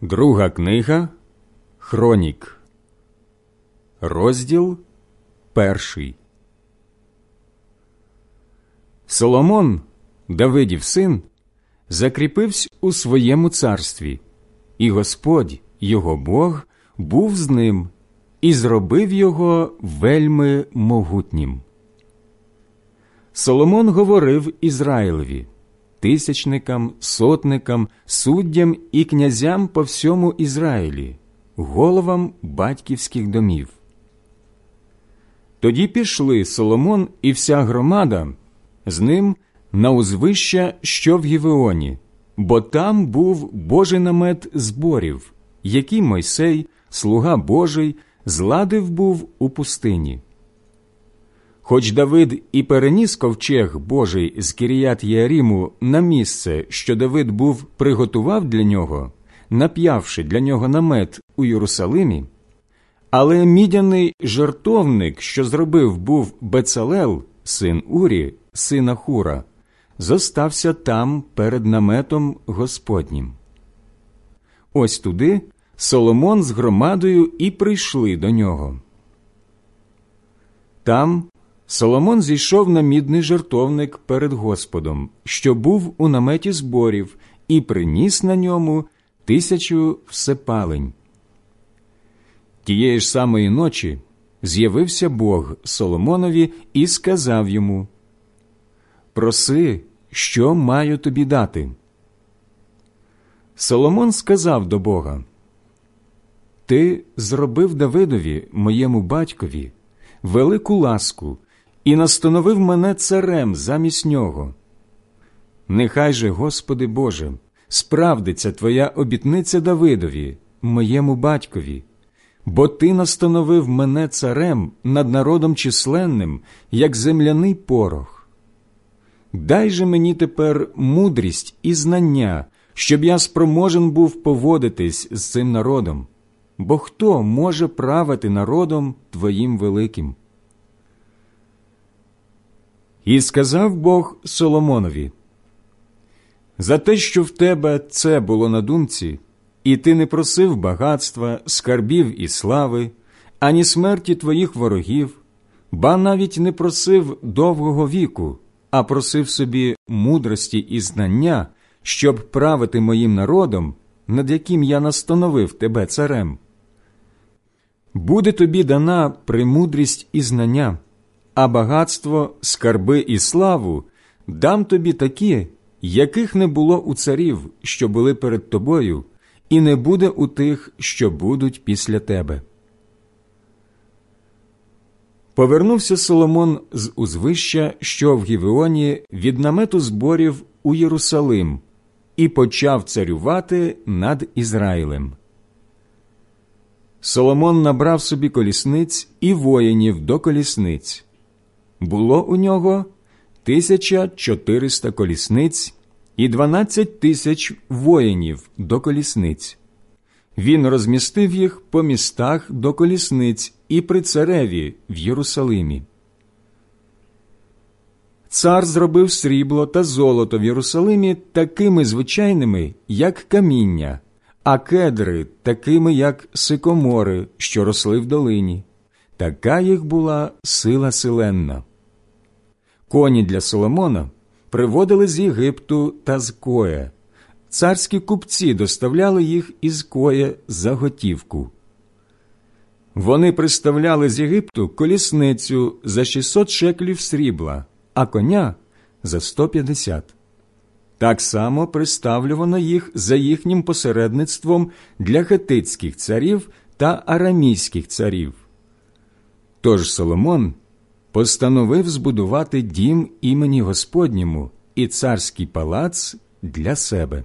Друга книга Хронік, розділ перший. Соломон, Давидів син, закріпився у своєму царстві, і Господь, його Бог, був з ним і зробив його вельми могутнім. Соломон говорив Ізраїлеві тисячникам, сотникам, суддям і князям по всьому Ізраїлі, головам батьківських домів. Тоді пішли Соломон і вся громада з ним на узвища, що в Гівеоні, бо там був Божий намет зборів, який Мойсей, слуга Божий, зладив був у пустині. Хоч Давид і переніс ковчег Божий з Кіріят Єаріму на місце, що Давид був приготував для нього, нап'явши для нього намет у Єрусалимі, але мідяний жертовник, що зробив був Бецалел, син Урі, сина Хура, зостався там перед наметом Господнім. Ось туди Соломон з громадою і прийшли до нього. Там Соломон зійшов на мідний жертовник перед Господом, що був у наметі зборів, і приніс на ньому тисячу всепалень. Тієї ж самої ночі з'явився Бог Соломонові і сказав йому Проси, що маю тобі дати. Соломон сказав до Бога Ти зробив Давидові, моєму батькові, велику ласку і настановив мене царем замість нього. Нехай же, Господи Боже, справдиться Твоя обітниця Давидові, моєму батькові, бо Ти настановив мене царем над народом численним, як земляний порох. Дай же мені тепер мудрість і знання, щоб я спроможен був поводитись з цим народом, бо хто може правити народом Твоїм великим? І сказав Бог Соломонові за те, що в тебе це було на думці, і ти не просив багатства, скарбів і слави, ані смерті твоїх ворогів, ба навіть не просив довгого віку, а просив собі мудрості і знання, щоб правити моїм народом, над яким я настановив тебе царем. Буде тобі дана премудрість і знання а багатство, скарби і славу дам тобі такі, яких не було у царів, що були перед тобою, і не буде у тих, що будуть після тебе. Повернувся Соломон з узвища, що в Гівеоні, від намету зборів у Єрусалим, і почав царювати над Ізраїлем. Соломон набрав собі колісниць і воїнів до колісниць було у нього тисяча чотириста колісниць і дванадцять тисяч воїнів до колісниць. Він розмістив їх по містах до колісниць і при цареві в Єрусалимі. Цар зробив срібло та золото в Єрусалимі такими звичайними, як каміння, а кедри такими, як сикомори, що росли в долині. Така їх була сила силенна. Коні для Соломона приводили з Єгипту та з Коя. Царські купці доставляли їх із Коя за готівку. Вони приставляли з Єгипту колісницю за 600 шеклів срібла, а коня за 150. Так само приставлювано їх за їхнім посередництвом для хетицьких царів та арамійських царів. Тож Соломон постановив збудувати дім імені Господньому і царський палац для себе.